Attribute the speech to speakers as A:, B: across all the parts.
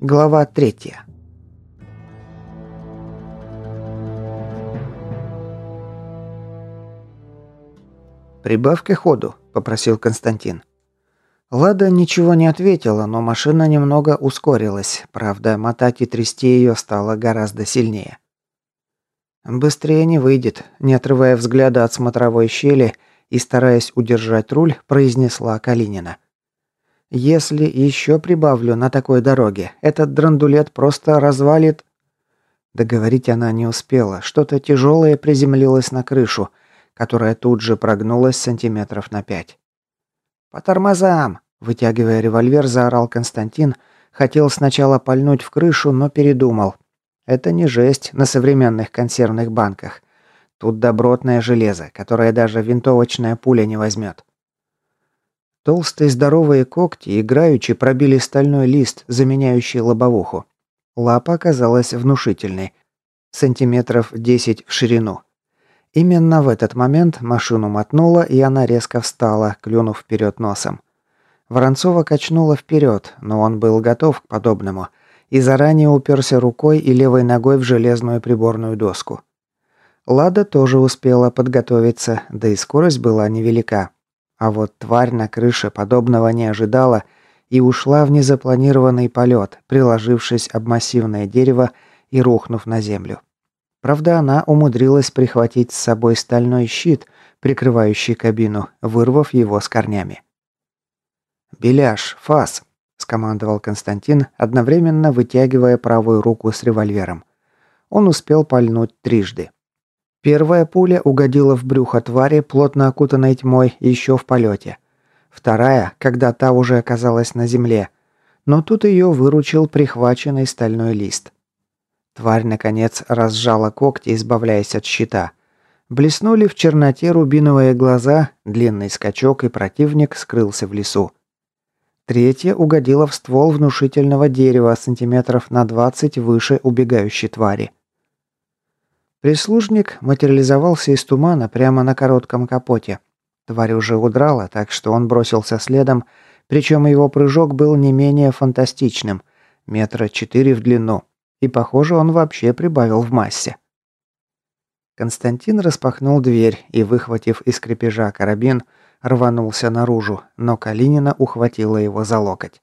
A: Глава третья. «Прибавьте ходу», – попросил Константин. Лада ничего не ответила, но машина немного ускорилась. Правда, мотать и трясти ее стало гораздо сильнее. «Быстрее не выйдет», – не отрывая взгляда от смотровой щели и стараясь удержать руль, произнесла Калинина. «Если еще прибавлю на такой дороге, этот драндулет просто развалит...» Договорить она не успела. Что-то тяжелое приземлилось на крышу, которая тут же прогнулась сантиметров на пять. «По тормозам!» – вытягивая револьвер, заорал Константин. Хотел сначала пальнуть в крышу, но передумал. Это не жесть на современных консервных банках. Тут добротное железо, которое даже винтовочная пуля не возьмет. Толстые здоровые когти играючи пробили стальной лист, заменяющий лобовуху. Лапа оказалась внушительной. Сантиметров 10 в ширину. Именно в этот момент машину мотнуло, и она резко встала, клюнув вперед носом. Воронцова качнула вперед, но он был готов к подобному и заранее уперся рукой и левой ногой в железную приборную доску. Лада тоже успела подготовиться, да и скорость была невелика. А вот тварь на крыше подобного не ожидала и ушла в незапланированный полет, приложившись об массивное дерево и рухнув на землю. Правда, она умудрилась прихватить с собой стальной щит, прикрывающий кабину, вырвав его с корнями. «Беляш, фас!» – скомандовал Константин, одновременно вытягивая правую руку с револьвером. Он успел пальнуть трижды. Первая пуля угодила в брюхо твари, плотно окутанной тьмой, еще в полете. Вторая, когда та уже оказалась на земле. Но тут ее выручил прихваченный стальной лист. Тварь, наконец, разжала когти, избавляясь от щита. Блеснули в черноте рубиновые глаза, длинный скачок, и противник скрылся в лесу. Третья угодила в ствол внушительного дерева сантиметров на 20 выше убегающей твари. Прислужник материализовался из тумана прямо на коротком капоте. Тварь уже удрала, так что он бросился следом, причем его прыжок был не менее фантастичным, метра четыре в длину. И, похоже, он вообще прибавил в массе. Константин распахнул дверь и, выхватив из крепежа карабин, рванулся наружу, но Калинина ухватила его за локоть.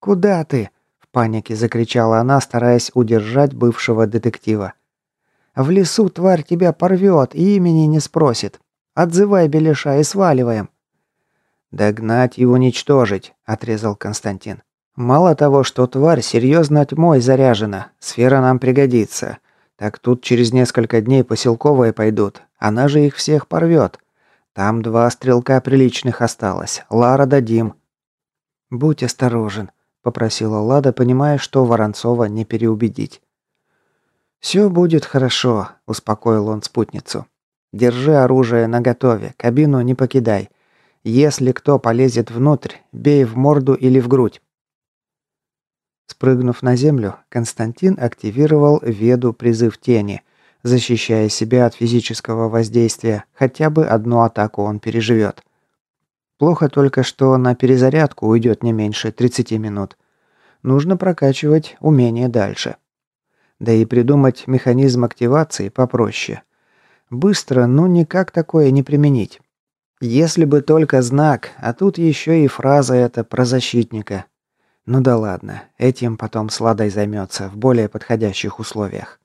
A: «Куда ты?» – в панике закричала она, стараясь удержать бывшего детектива. «В лесу тварь тебя порвет и имени не спросит. Отзывай Беляша и сваливаем». «Догнать и уничтожить», – отрезал Константин. Мало того, что тварь серьезно тьмой заряжена, сфера нам пригодится. Так тут через несколько дней поселковые пойдут, она же их всех порвет. Там два стрелка приличных осталось, Лара дадим. Будь осторожен, попросила Лада, понимая, что Воронцова не переубедить. «Все будет хорошо», – успокоил он спутницу. «Держи оружие наготове, кабину не покидай. Если кто полезет внутрь, бей в морду или в грудь. Спрыгнув на землю, Константин активировал веду призыв тени, защищая себя от физического воздействия, хотя бы одну атаку он переживет. Плохо только, что на перезарядку уйдет не меньше 30 минут. Нужно прокачивать умение дальше. Да и придумать механизм активации попроще. Быстро, но никак такое не применить. Если бы только знак, а тут еще и фраза эта про защитника. Ну да ладно, этим потом Сладой займется в более подходящих условиях.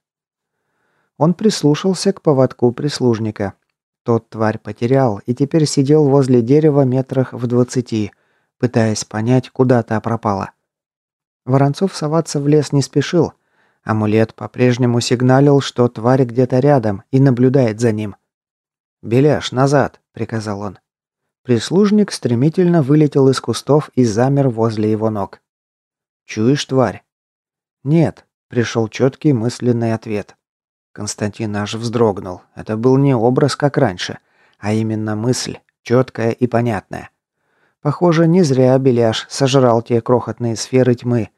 A: Он прислушался к поводку прислужника. Тот тварь потерял и теперь сидел возле дерева метрах в двадцати, пытаясь понять, куда та пропала. Воронцов соваться в лес не спешил. Амулет по-прежнему сигналил, что тварь где-то рядом и наблюдает за ним. «Беляш, назад!» – приказал он. Прислужник стремительно вылетел из кустов и замер возле его ног. «Чуешь, тварь?» «Нет», — пришел четкий мысленный ответ. Константин аж вздрогнул. Это был не образ, как раньше, а именно мысль, четкая и понятная. Похоже, не зря Беляш сожрал те крохотные сферы тьмы.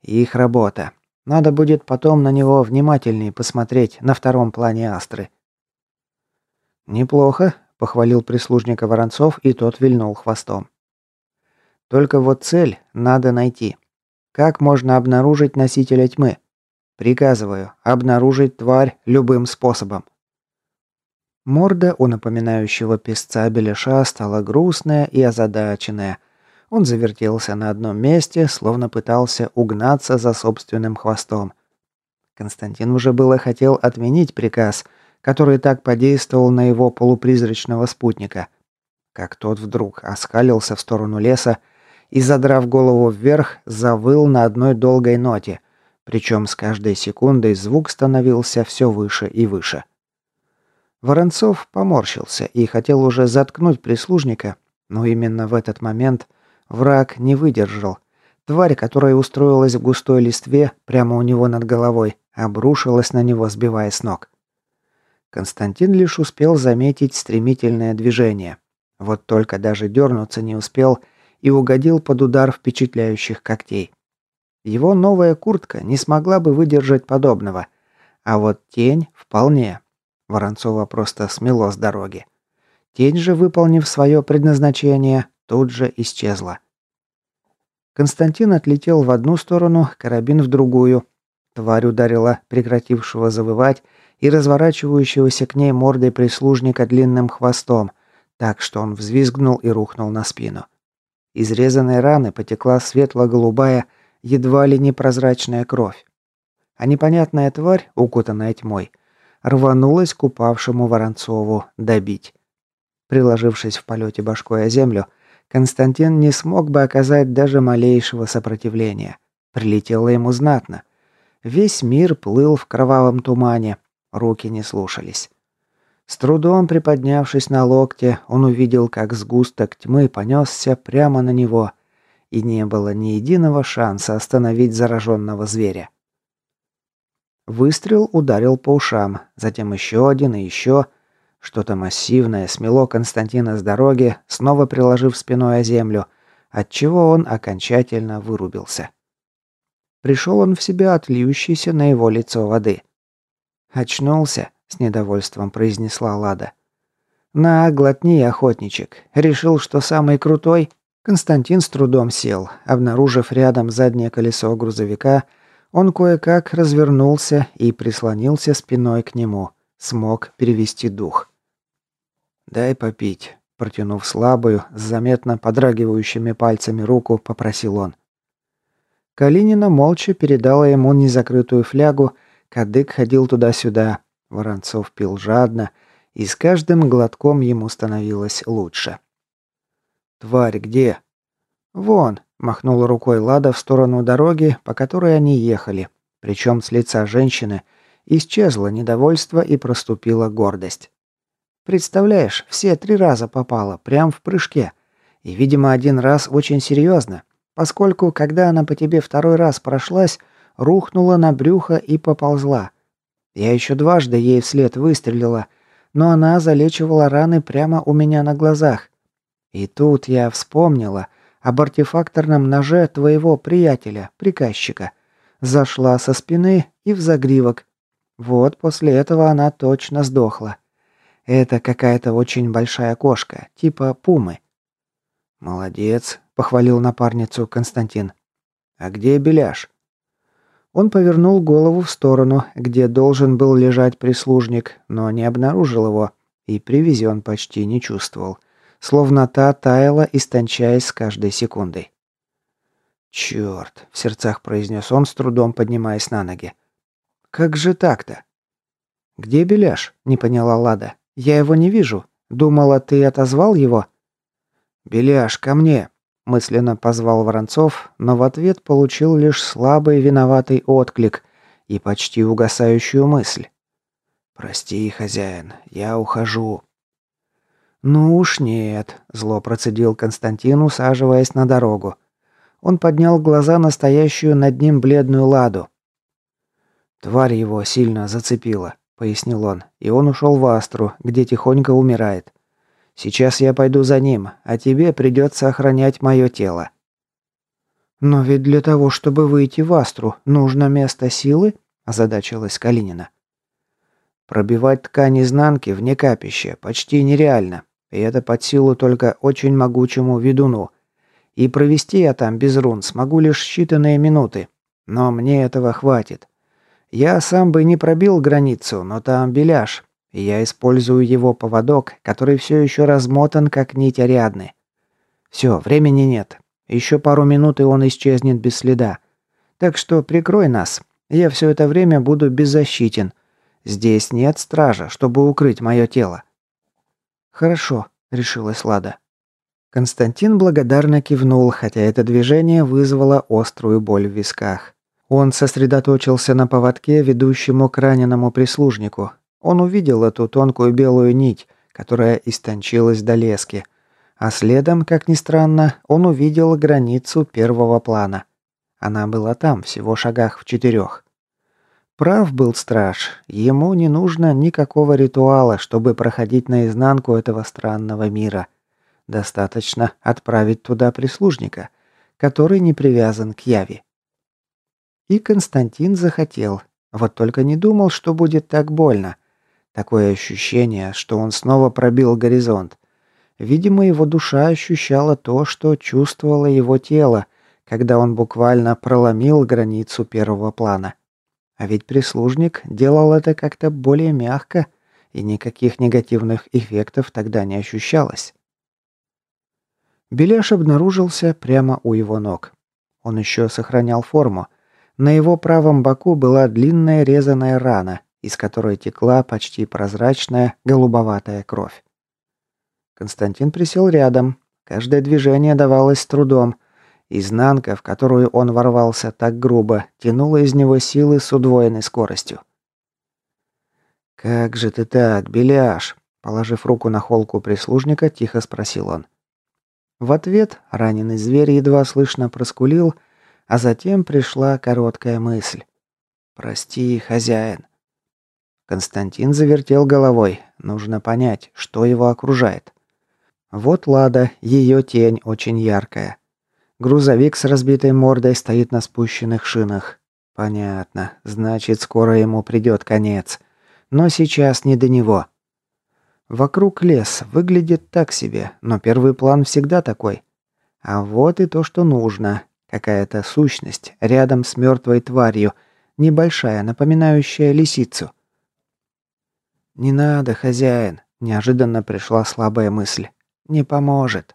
A: Их работа. Надо будет потом на него внимательнее посмотреть на втором плане Астры. «Неплохо», — похвалил прислужника Воронцов, и тот вильнул хвостом. «Только вот цель надо найти. Как можно обнаружить носителя тьмы? Приказываю, обнаружить тварь любым способом». Морда у напоминающего песца Беляша стала грустная и озадаченная. Он завертелся на одном месте, словно пытался угнаться за собственным хвостом. Константин уже было хотел отменить приказ, который так подействовал на его полупризрачного спутника. Как тот вдруг оскалился в сторону леса и, задрав голову вверх, завыл на одной долгой ноте, причем с каждой секундой звук становился все выше и выше. Воронцов поморщился и хотел уже заткнуть прислужника, но именно в этот момент враг не выдержал. Тварь, которая устроилась в густой листве прямо у него над головой, обрушилась на него, сбивая с ног. Константин лишь успел заметить стремительное движение. Вот только даже дернуться не успел и угодил под удар впечатляющих когтей. Его новая куртка не смогла бы выдержать подобного, а вот тень вполне. Воронцова просто смело с дороги. Тень же, выполнив свое предназначение, тут же исчезла. Константин отлетел в одну сторону, карабин в другую. Тварь ударила прекратившего завывать и разворачивающегося к ней мордой прислужника длинным хвостом, так что он взвизгнул и рухнул на спину. Из раны потекла светло-голубая, едва ли непрозрачная кровь. А непонятная тварь, укутанная тьмой, рванулась к упавшему Воронцову добить. Приложившись в полете башкой о землю, Константин не смог бы оказать даже малейшего сопротивления. Прилетело ему знатно. Весь мир плыл в кровавом тумане, руки не слушались. С трудом приподнявшись на локте, он увидел, как сгусток тьмы понесся прямо на него, и не было ни единого шанса остановить зараженного зверя. Выстрел ударил по ушам, затем еще один и еще. Что-то массивное смело Константина с дороги, снова приложив спиной о землю, отчего он окончательно вырубился. Пришел он в себя от льющейся на его лицо воды. «Очнулся», — с недовольством произнесла Лада. «На, глотни, охотничек. Решил, что самый крутой?» Константин с трудом сел, обнаружив рядом заднее колесо грузовика — он кое-как развернулся и прислонился спиной к нему. Смог перевести дух. «Дай попить», – протянув слабую, с заметно подрагивающими пальцами руку, попросил он. Калинина молча передала ему незакрытую флягу, кадык ходил туда-сюда, Воронцов пил жадно, и с каждым глотком ему становилось лучше. «Тварь где?» «Вон», Махнула рукой Лада в сторону дороги, по которой они ехали. Причем с лица женщины исчезло недовольство и проступила гордость. Представляешь, все три раза попала, прям в прыжке. И, видимо, один раз очень серьезно, поскольку, когда она по тебе второй раз прошлась, рухнула на брюхо и поползла. Я еще дважды ей вслед выстрелила, но она залечивала раны прямо у меня на глазах. И тут я вспомнила, об артефакторном ноже твоего приятеля, приказчика. Зашла со спины и в загривок. Вот после этого она точно сдохла. Это какая-то очень большая кошка, типа пумы. Молодец, похвалил напарницу Константин. А где Беляш? Он повернул голову в сторону, где должен был лежать прислужник, но не обнаружил его и привезен почти не чувствовал словно та таяла, истончаясь с каждой секундой. «Черт!» — в сердцах произнес он, с трудом поднимаясь на ноги. «Как же так-то?» «Где Беляш?» — не поняла Лада. «Я его не вижу. Думала, ты отозвал его?» «Беляш, ко мне!» — мысленно позвал Воронцов, но в ответ получил лишь слабый виноватый отклик и почти угасающую мысль. «Прости, хозяин, я ухожу». «Ну уж нет», – зло процедил Константин, усаживаясь на дорогу. Он поднял глаза на стоящую над ним бледную ладу. «Тварь его сильно зацепила», – пояснил он, – «и он ушел в Астру, где тихонько умирает. Сейчас я пойду за ним, а тебе придется охранять мое тело». «Но ведь для того, чтобы выйти в Астру, нужно место силы?» – озадачилась Калинина. «Пробивать ткань изнанки вне капища почти нереально, и это под силу только очень могучему ведуну. И провести я там без рун смогу лишь считанные минуты, но мне этого хватит. Я сам бы не пробил границу, но там беляш, и я использую его поводок, который все еще размотан, как нить Ариадны. Все, времени нет. Еще пару минут, и он исчезнет без следа. Так что прикрой нас. Я все это время буду беззащитен. Здесь нет стража, чтобы укрыть мое тело». «Хорошо», — решилась Лада. Константин благодарно кивнул, хотя это движение вызвало острую боль в висках. Он сосредоточился на поводке, ведущему к раненому прислужнику. Он увидел эту тонкую белую нить, которая истончилась до лески, а следом, как ни странно, он увидел границу первого плана. Она была там, всего шагах в четырех. Прав был страж. Ему не нужно никакого ритуала, чтобы проходить наизнанку этого странного мира. Достаточно отправить туда прислужника, который не привязан к Яви. И Константин захотел. Вот только не думал, что будет так больно. Такое ощущение, что он снова пробил горизонт. Видимо, его душа ощущала то, что чувствовало его тело, когда он буквально проломил границу первого плана. А ведь прислужник делал это как-то более мягко, и никаких негативных эффектов тогда не ощущалось. Беляш обнаружился прямо у его ног. Он еще сохранял форму. На его правом боку была длинная резаная рана, из которой текла почти прозрачная голубоватая кровь. Константин присел рядом. Каждое движение давалось с трудом. Изнанка, в которую он ворвался так грубо, тянула из него силы с удвоенной скоростью. «Как же ты так, Беляш?» Положив руку на холку прислужника, тихо спросил он. В ответ раненый зверь едва слышно проскулил, а затем пришла короткая мысль. «Прости, хозяин». Константин завертел головой. Нужно понять, что его окружает. Вот Лада, ее тень очень яркая. Грузовик с разбитой мордой стоит на спущенных шинах. Понятно, значит, скоро ему придет конец. Но сейчас не до него. Вокруг лес, выглядит так себе, но первый план всегда такой. А вот и то, что нужно. Какая-то сущность рядом с мертвой тварью, небольшая, напоминающая лисицу. «Не надо, хозяин», – неожиданно пришла слабая мысль. Не поможет.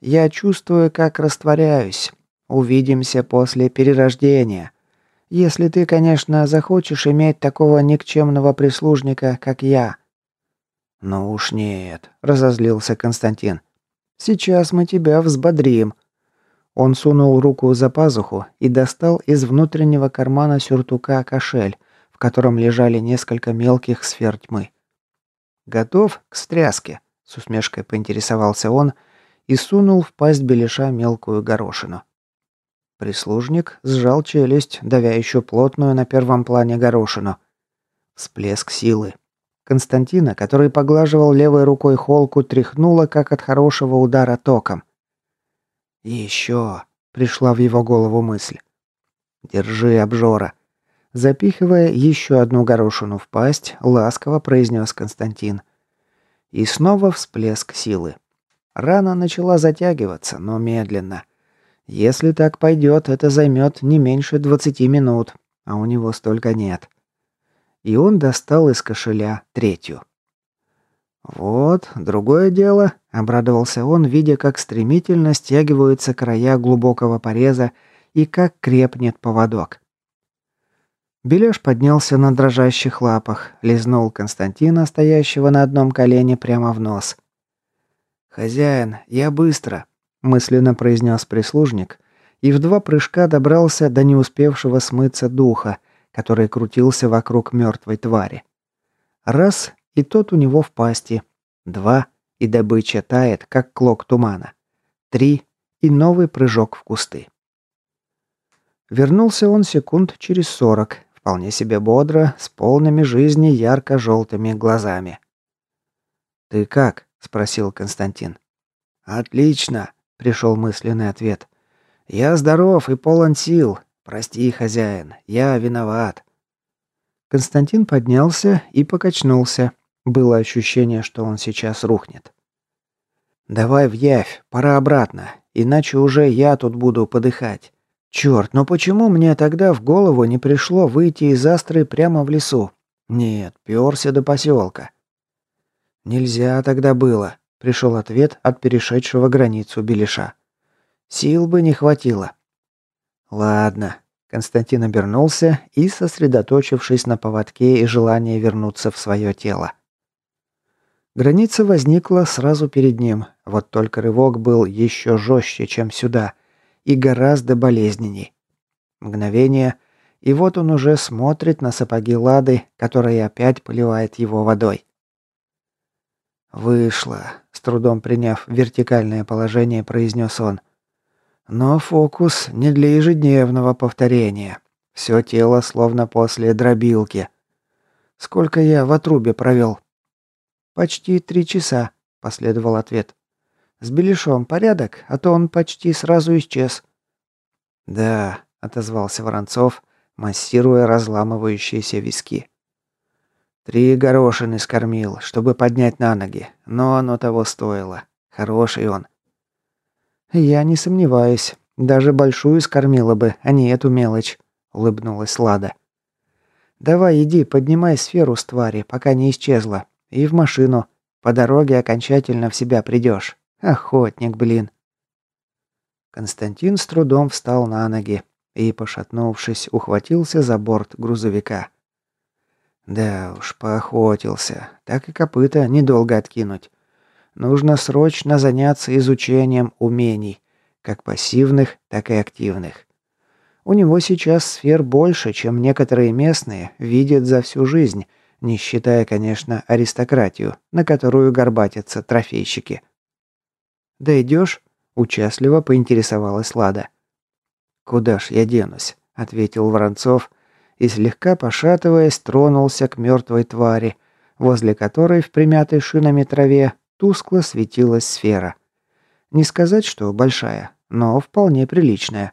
A: Я чувствую, как растворяюсь. Увидимся после перерождения. Если ты, конечно, захочешь иметь такого никчемного прислужника, как я». «Ну уж нет», — разозлился Константин. «Сейчас мы тебя взбодрим». Он сунул руку за пазуху и достал из внутреннего кармана сюртука кошель, в котором лежали несколько мелких сфер тьмы. «Готов к стряске?» С усмешкой поинтересовался он и сунул в пасть беляша мелкую горошину. Прислужник сжал челюсть, давя еще плотную на первом плане горошину. Всплеск силы. Константина, который поглаживал левой рукой холку, тряхнуло, как от хорошего удара током. «Еще!» — пришла в его голову мысль. «Держи, обжора!» Запихивая еще одну горошину в пасть, ласково произнес Константин. И снова всплеск силы. Рана начала затягиваться, но медленно. Если так пойдет, это займет не меньше 20 минут, а у него столько нет. И он достал из кошеля третью. «Вот, другое дело», — обрадовался он, видя, как стремительно стягиваются края глубокого пореза и как крепнет поводок. Беляш поднялся на дрожащих лапах, лизнул Константина, стоящего на одном колене, прямо в нос. «Хозяин, я быстро», – мысленно произнес прислужник, и в два прыжка добрался до не успевшего смыться духа, который крутился вокруг мертвой твари. Раз, и тот у него в пасти. Два, и добыча тает, как клок тумана. Три, и новый прыжок в кусты. Вернулся он секунд через сорок, вполне себе бодро, с полными жизни ярко-желтыми глазами. «Ты как?» – спросил Константин. «Отлично», – пришел мысленный ответ. «Я здоров и полон сил. Прости, хозяин, я виноват». Константин поднялся и покачнулся. Было ощущение, что он сейчас рухнет. «Давай в явь, пора обратно, иначе уже я тут буду подыхать. Черт, но почему мне тогда в голову не пришло выйти из Астры прямо в лесу? Нет, перся до поселка. Нельзя тогда было, пришел ответ от перешедшего границу Белиша. Сил бы не хватило. Ладно, Константин обернулся и, сосредоточившись на поводке и желании вернуться в свое тело. Граница возникла сразу перед ним, вот только рывок был еще жестче, чем сюда, и гораздо болезненней. Мгновение, и вот он уже смотрит на сапоги Лады, которая опять поливает его водой. «Вышло», — с трудом приняв вертикальное положение, произнес он. «Но фокус не для ежедневного повторения. Все тело словно после дробилки. Сколько я в отрубе провел?» «Почти три часа», — последовал ответ. «С Беляшом порядок, а то он почти сразу исчез». «Да», — отозвался Воронцов, массируя разламывающиеся виски. Три горошины скормил, чтобы поднять на ноги, но оно того стоило. Хороший он. Я не сомневаюсь. Даже большую скормила бы, а не эту мелочь, улыбнулась Лада. Давай иди, поднимай сферу с твари, пока не исчезла, и в машину. По дороге окончательно в себя придешь. Охотник, блин. Константин с трудом встал на ноги и, пошатнувшись, ухватился за борт грузовика. Да уж, поохотился. Так и копыта недолго откинуть. Нужно срочно заняться изучением умений, как пассивных, так и активных. У него сейчас сфер больше, чем некоторые местные видят за всю жизнь, не считая, конечно, аристократию, на которую горбатятся трофейщики. «Дойдешь?» – участливо поинтересовалась Лада. «Куда ж я денусь?» – ответил Воронцов, и, слегка пошатываясь, тронулся к мертвой твари, возле которой в примятой шинами траве тускло светилась сфера. Не сказать, что большая, но вполне приличная.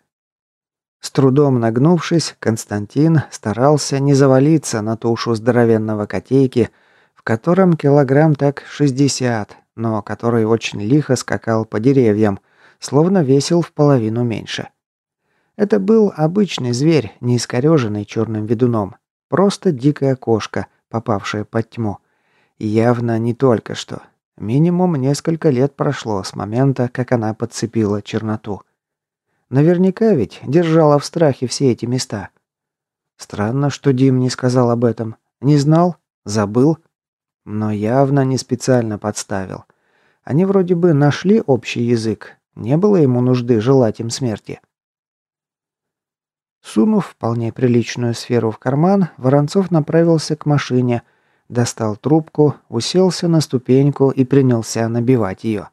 A: С трудом нагнувшись, Константин старался не завалиться на тушу здоровенного котейки, в котором килограмм так 60, но который очень лихо скакал по деревьям, словно весил в половину меньше. Это был обычный зверь, не искореженный черным ведуном. Просто дикая кошка, попавшая под тьму. Явно не только что. Минимум несколько лет прошло с момента, как она подцепила черноту. Наверняка ведь держала в страхе все эти места. Странно, что Дим не сказал об этом. Не знал? Забыл? Но явно не специально подставил. Они вроде бы нашли общий язык. Не было ему нужды желать им смерти. Сунув вполне приличную сферу в карман, Воронцов направился к машине, достал трубку, уселся на ступеньку и принялся набивать ее.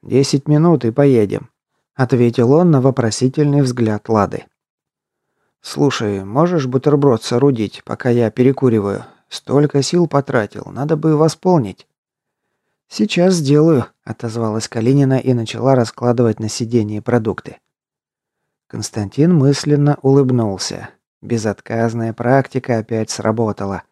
A: «Десять минут и поедем», — ответил он на вопросительный взгляд Лады. «Слушай, можешь бутерброд соорудить, пока я перекуриваю? Столько сил потратил, надо бы восполнить». «Сейчас сделаю», — отозвалась Калинина и начала раскладывать на сиденье продукты. Константин мысленно улыбнулся. Безотказная практика опять сработала.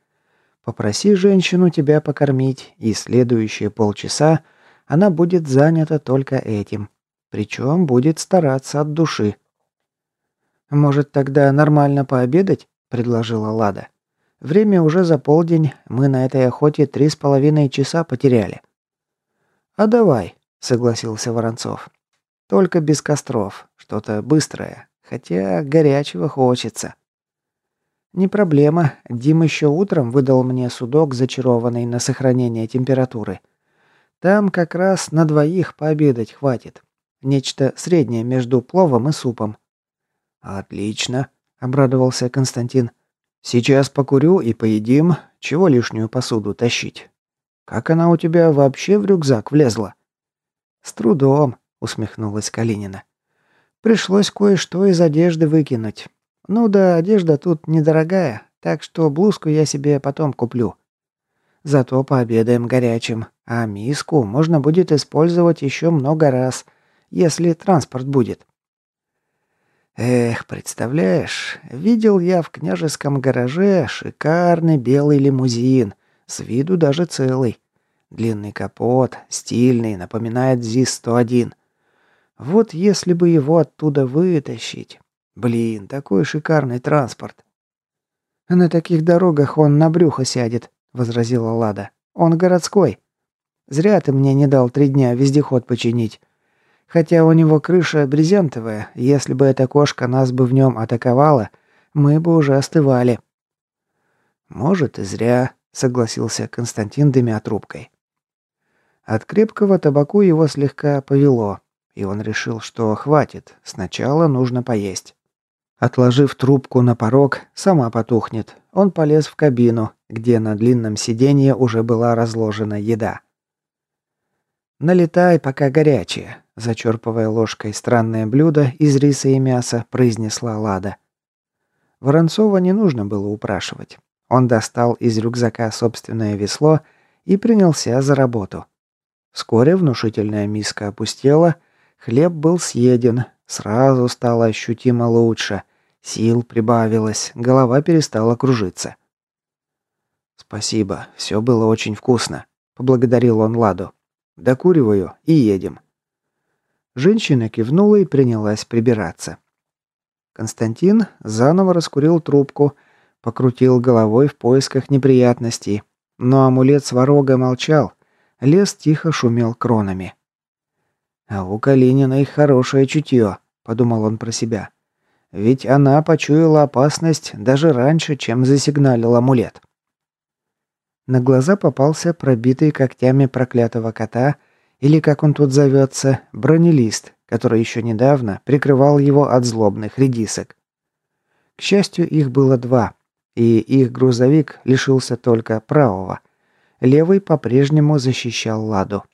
A: Попроси женщину тебя покормить, и следующие полчаса она будет занята только этим. Причем будет стараться от души. «Может, тогда нормально пообедать?» – предложила Лада. «Время уже за полдень, мы на этой охоте три с половиной часа потеряли». «А давай», – согласился Воронцов. Только без костров. Что-то быстрое. Хотя горячего хочется. Не проблема. Дим еще утром выдал мне судок, зачарованный на сохранение температуры. Там как раз на двоих пообедать хватит. Нечто среднее между пловом и супом. Отлично, обрадовался Константин. Сейчас покурю и поедим. Чего лишнюю посуду тащить? Как она у тебя вообще в рюкзак влезла? С трудом, усмехнулась Калинина. Пришлось кое-что из одежды выкинуть. Ну да, одежда тут недорогая, так что блузку я себе потом куплю. Зато пообедаем горячим, а миску можно будет использовать еще много раз. если транспорт будет. Эх, представляешь, видел я в княжеском гараже шикарный белый лимузин, с виду даже целый. Длинный капот, стильный, напоминает ЗИС-101. Вот если бы его оттуда вытащить. Блин, такой шикарный транспорт. На таких дорогах он на брюхо сядет, возразила Лада. Он городской. Зря ты мне не дал три дня вездеход починить. Хотя у него крыша брезентовая, если бы эта кошка нас бы в нем атаковала, мы бы уже остывали. Может и зря, согласился Константин, дымя трубкой. От крепкого табаку его слегка повело, и он решил, что хватит, сначала нужно поесть. Отложив трубку на порог, сама потухнет. Он полез в кабину, где на длинном сиденье уже была разложена еда. «Налетай, пока горячее», – зачерпывая ложкой странное блюдо из риса и мяса, произнесла Лада. Воронцова не нужно было упрашивать. Он достал из рюкзака собственное весло и принялся за работу. Вскоре внушительная миска опустела, хлеб был съеден, сразу стало ощутимо лучше – Сил прибавилось, голова перестала кружиться. «Спасибо, все было очень вкусно», — поблагодарил он Ладу. «Докуриваю и едем». Женщина кивнула и принялась прибираться. Константин заново раскурил трубку, покрутил головой в поисках неприятностей, но амулет сварога молчал, лес тихо шумел кронами. «А у Калининой хорошее чутье», — подумал он про себя. Ведь она почуяла опасность даже раньше, чем засигналил амулет. На глаза попался пробитый когтями проклятого кота, или, как он тут зовется, бронелист, который еще недавно прикрывал его от злобных редисок. К счастью, их было два, и их грузовик лишился только правого. Левый по-прежнему защищал Ладу.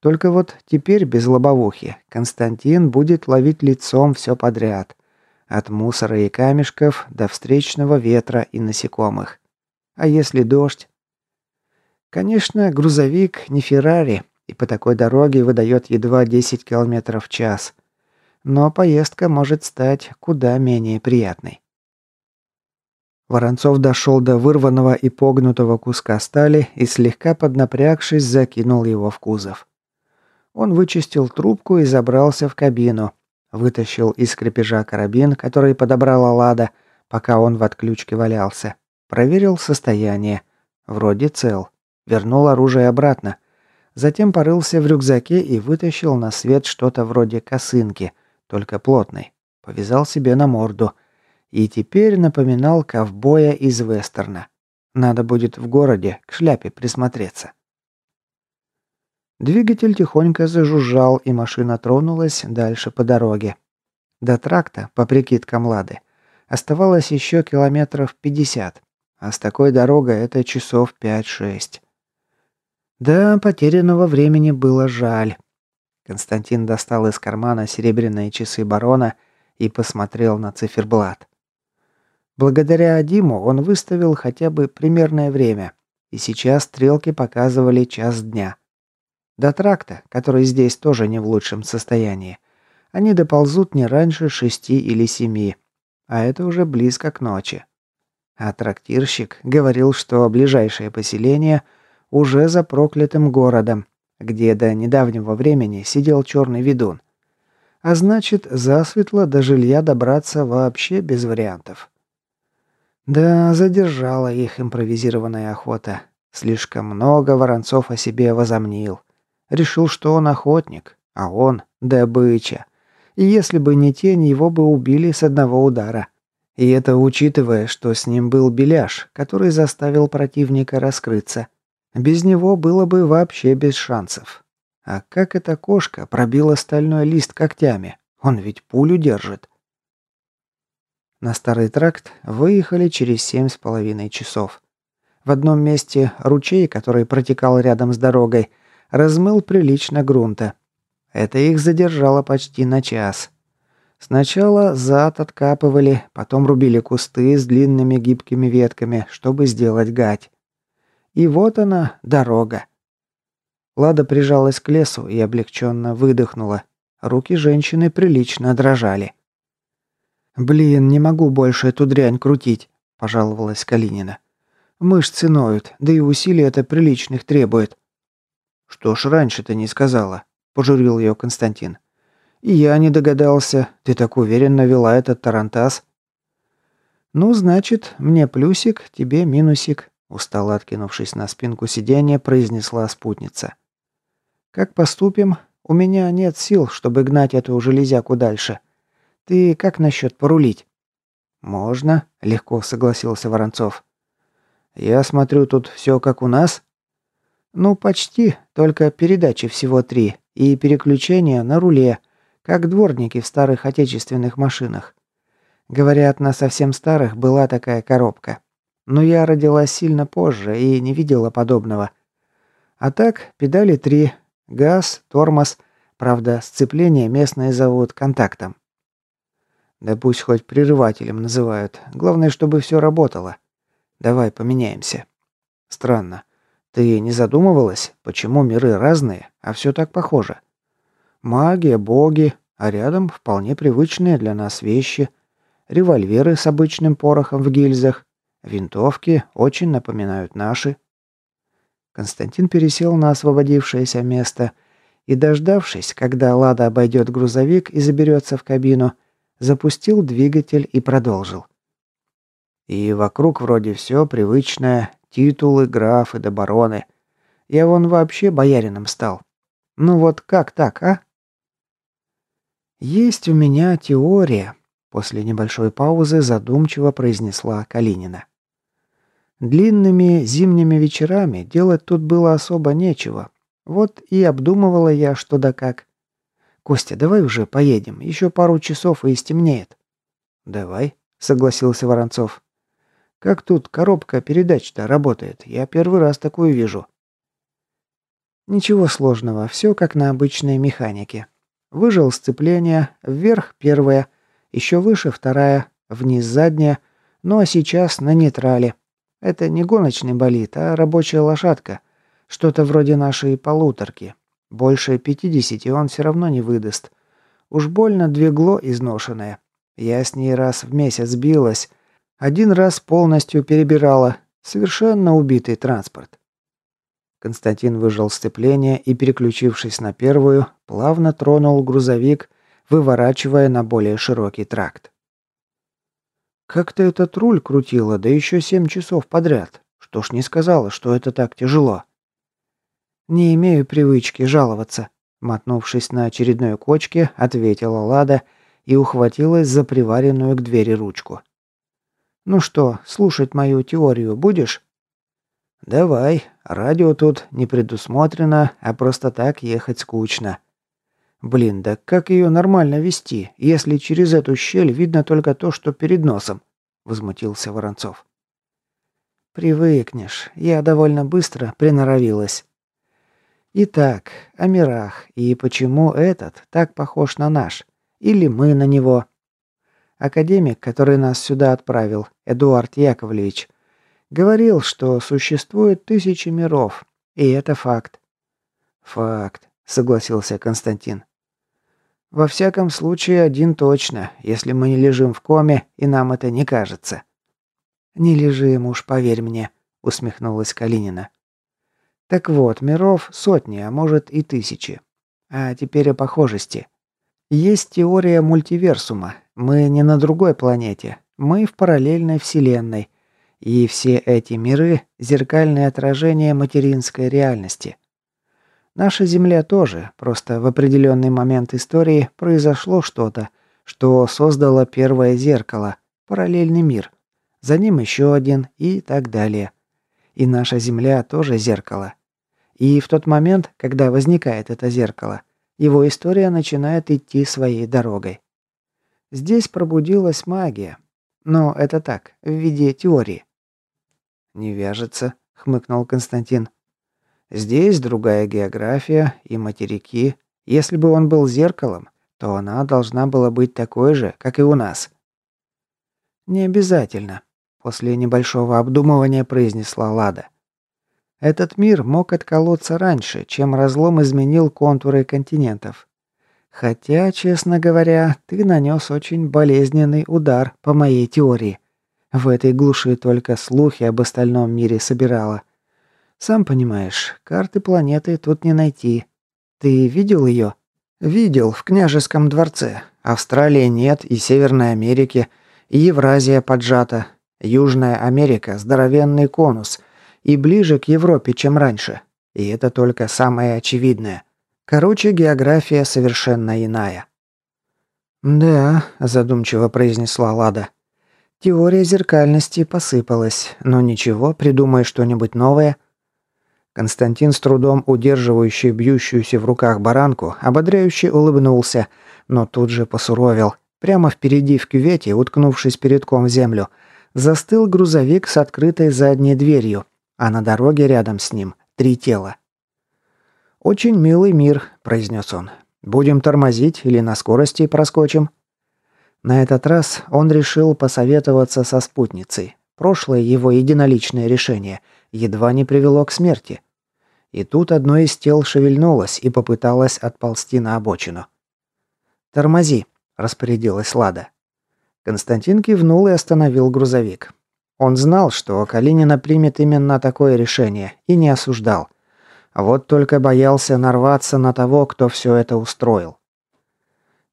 A: Только вот теперь без лобовухи Константин будет ловить лицом все подряд – от мусора и камешков до встречного ветра и насекомых. А если дождь? Конечно, грузовик не Феррари, и по такой дороге выдает едва 10 км в час. Но поездка может стать куда менее приятной. Воронцов дошел до вырванного и погнутого куска стали и, слегка поднапрягшись, закинул его в кузов. Он вычистил трубку и забрался в кабину, Вытащил из крепежа карабин, который подобрала Лада, пока он в отключке валялся. Проверил состояние. Вроде цел. Вернул оружие обратно. Затем порылся в рюкзаке и вытащил на свет что-то вроде косынки, только плотной. Повязал себе на морду. И теперь напоминал ковбоя из вестерна. Надо будет в городе к шляпе присмотреться. Двигатель тихонько зажужжал, и машина тронулась дальше по дороге. До тракта, по прикидкам Лады, оставалось еще километров пятьдесят, а с такой дорогой это часов пять-шесть. Да, потерянного времени было жаль. Константин достал из кармана серебряные часы барона и посмотрел на циферблат. Благодаря Диму он выставил хотя бы примерное время, и сейчас стрелки показывали час дня. До тракта, который здесь тоже не в лучшем состоянии, они доползут не раньше шести или семи, а это уже близко к ночи. А трактирщик говорил, что ближайшее поселение уже за проклятым городом, где до недавнего времени сидел черный ведун. А значит, засветло до жилья добраться вообще без вариантов. Да, задержала их импровизированная охота. Слишком много Воронцов о себе возомнил. Решил, что он охотник, а он добыча. И если бы не тень, его бы убили с одного удара. И это учитывая, что с ним был Беляш, который заставил противника раскрыться. Без него было бы вообще без шансов. А как эта кошка пробила стальной лист когтями? Он ведь пулю держит. На старый тракт выехали через семь с половиной часов. В одном месте ручей, который протекал рядом с дорогой, размыл прилично грунта. Это их задержало почти на час. Сначала зад откапывали, потом рубили кусты с длинными гибкими ветками, чтобы сделать гать. И вот она, дорога. Лада прижалась к лесу и облегченно выдохнула. Руки женщины прилично дрожали. «Блин, не могу больше эту дрянь крутить», – пожаловалась Калинина. «Мышцы ноют, да и усилий это приличных требует». «Что ж раньше-то не сказала?» – пожурил ее Константин. «И я не догадался. Ты так уверенно вела этот тарантас». «Ну, значит, мне плюсик, тебе минусик», – устало откинувшись на спинку сиденья, произнесла спутница. «Как поступим? У меня нет сил, чтобы гнать эту железяку дальше. Ты как насчет порулить?» «Можно», – легко согласился Воронцов. «Я смотрю, тут все как у нас?» «Ну, почти, только передачи всего три и переключения на руле, как дворники в старых отечественных машинах. Говорят, на совсем старых была такая коробка. Но я родилась сильно позже и не видела подобного. А так, педали три, газ, тормоз, правда, сцепление местные зовут контактом. Да пусть хоть прерывателем называют, главное, чтобы все работало. Давай поменяемся. Странно. Ты не задумывалась, почему миры разные, а все так похоже? Магия, боги, а рядом вполне привычные для нас вещи. Револьверы с обычным порохом в гильзах. Винтовки очень напоминают наши. Константин пересел на освободившееся место и, дождавшись, когда Лада обойдет грузовик и заберется в кабину, запустил двигатель и продолжил. И вокруг вроде все привычное, титулы, графы да бароны. Я вон вообще боярином стал. Ну вот как так, а? «Есть у меня теория», – после небольшой паузы задумчиво произнесла Калинина. Длинными зимними вечерами делать тут было особо нечего. Вот и обдумывала я, что да как. «Костя, давай уже поедем, еще пару часов и стемнеет». «Давай», – согласился Воронцов. «Как тут коробка передач-то работает? Я первый раз такую вижу». «Ничего сложного, все как на обычной механике. Выжил сцепление, вверх первая, еще выше вторая, вниз задняя, ну а сейчас на нейтрале. Это не гоночный болид, а рабочая лошадка. Что-то вроде нашей полуторки. Больше 50 он все равно не выдаст. Уж больно двигло изношенное. Я с ней раз в месяц билась. Один раз полностью перебирала. Совершенно убитый транспорт. Константин выжал сцепление и, переключившись на первую, плавно тронул грузовик, выворачивая на более широкий тракт. «Как ты этот руль крутила, да еще семь часов подряд? Что ж не сказала, что это так тяжело?» «Не имею привычки жаловаться», — мотнувшись на очередной кочке, ответила Лада и ухватилась за приваренную к двери ручку. «Ну что, слушать мою теорию будешь?» «Давай. Радио тут не предусмотрено, а просто так ехать скучно». «Блин, да как ее нормально вести, если через эту щель видно только то, что перед носом?» – возмутился Воронцов. «Привыкнешь. Я довольно быстро приноровилась». «Итак, о мирах и почему этот так похож на наш? Или мы на него?» Академик, который нас сюда отправил, Эдуард Яковлевич, Говорил, что существует тысячи миров, и это факт. Факт, согласился Константин. Во всяком случае, один точно, если мы не лежим в коме, и нам это не кажется. Не лежим уж, поверь мне, усмехнулась Калинина. Так вот, миров сотни, а может и тысячи. А теперь о похожести. Есть теория мультиверсума. Мы не на другой планете. Мы в параллельной вселенной, и все эти миры – зеркальное отражение материнской реальности. Наша Земля тоже, просто в определенный момент истории произошло что-то, что создало первое зеркало, параллельный мир. За ним еще один и так далее. И наша Земля тоже зеркало. И в тот момент, когда возникает это зеркало, его история начинает идти своей дорогой. Здесь пробудилась магия. Но это так, в виде теории. «Не вяжется», — хмыкнул Константин. «Здесь другая география и материки. Если бы он был зеркалом, то она должна была быть такой же, как и у нас». «Не обязательно», — после небольшого обдумывания произнесла Лада. «Этот мир мог отколоться раньше, чем разлом изменил контуры континентов. Хотя, честно говоря, ты нанес очень болезненный удар по моей теории. В этой глуши только слухи об остальном мире собирала. Сам понимаешь, карты планеты тут не найти. Ты видел ее? Видел в княжеском дворце. Австралии нет и Северной Америки, и Евразия поджата. Южная Америка – здоровенный конус. И ближе к Европе, чем раньше. И это только самое очевидное. Короче, география совершенно иная. «Да», – задумчиво произнесла Лада. «Теория зеркальности посыпалась, но ничего, придумай что-нибудь новое». Константин, с трудом удерживающий бьющуюся в руках баранку, ободряюще улыбнулся, но тут же посуровил. Прямо впереди в кювете, уткнувшись передком в землю, застыл грузовик с открытой задней дверью, а на дороге рядом с ним три тела. «Очень милый мир», – произнес он. «Будем тормозить или на скорости проскочим?» На этот раз он решил посоветоваться со спутницей. Прошлое его единоличное решение едва не привело к смерти. И тут одно из тел шевельнулось и попыталось отползти на обочину. «Тормози», – распорядилась Лада. Константин кивнул и остановил грузовик. Он знал, что Калинина примет именно такое решение, и не осуждал. Вот только боялся нарваться на того, кто все это устроил.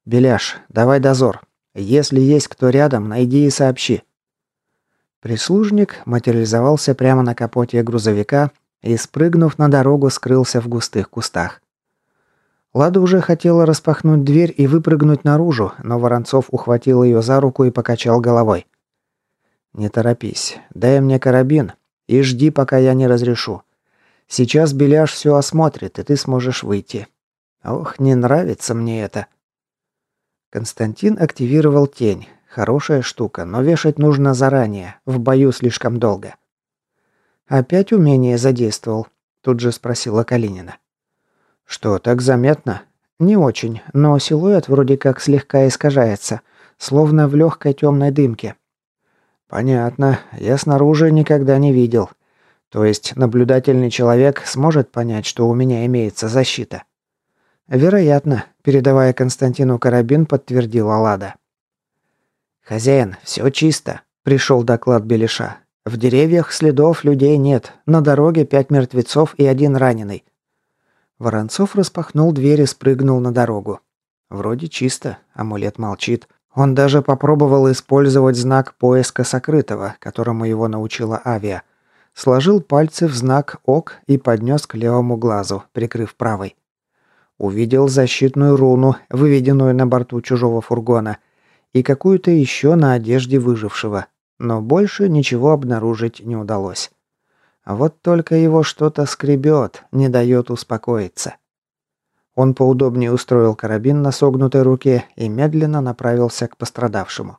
A: «Беляш, давай дозор. Если есть кто рядом, найди и сообщи». Прислужник материализовался прямо на капоте грузовика и, спрыгнув на дорогу, скрылся в густых кустах. Лада уже хотела распахнуть дверь и выпрыгнуть наружу, но Воронцов ухватил ее за руку и покачал головой. «Не торопись. Дай мне карабин и жди, пока я не разрешу. Сейчас Беляш все осмотрит, и ты сможешь выйти. Ох, не нравится мне это. Константин активировал тень. Хорошая штука, но вешать нужно заранее, в бою слишком долго. Опять умение задействовал, тут же спросила Калинина. Что, так заметно? Не очень, но силуэт вроде как слегка искажается, словно в легкой темной дымке. Понятно, я снаружи никогда не видел. То есть наблюдательный человек сможет понять, что у меня имеется защита? Вероятно, передавая Константину карабин, подтвердила Лада. «Хозяин, все чисто», – пришел доклад Белиша. «В деревьях следов людей нет, на дороге пять мертвецов и один раненый». Воронцов распахнул дверь и спрыгнул на дорогу. Вроде чисто, амулет молчит. Он даже попробовал использовать знак поиска сокрытого, которому его научила Авиа – Сложил пальцы в знак ок и поднес к левому глазу, прикрыв правый. Увидел защитную руну, выведенную на борту чужого фургона, и какую-то еще на одежде выжившего, но больше ничего обнаружить не удалось. Вот только его что-то скребет, не дает успокоиться. Он поудобнее устроил карабин на согнутой руке и медленно направился к пострадавшему.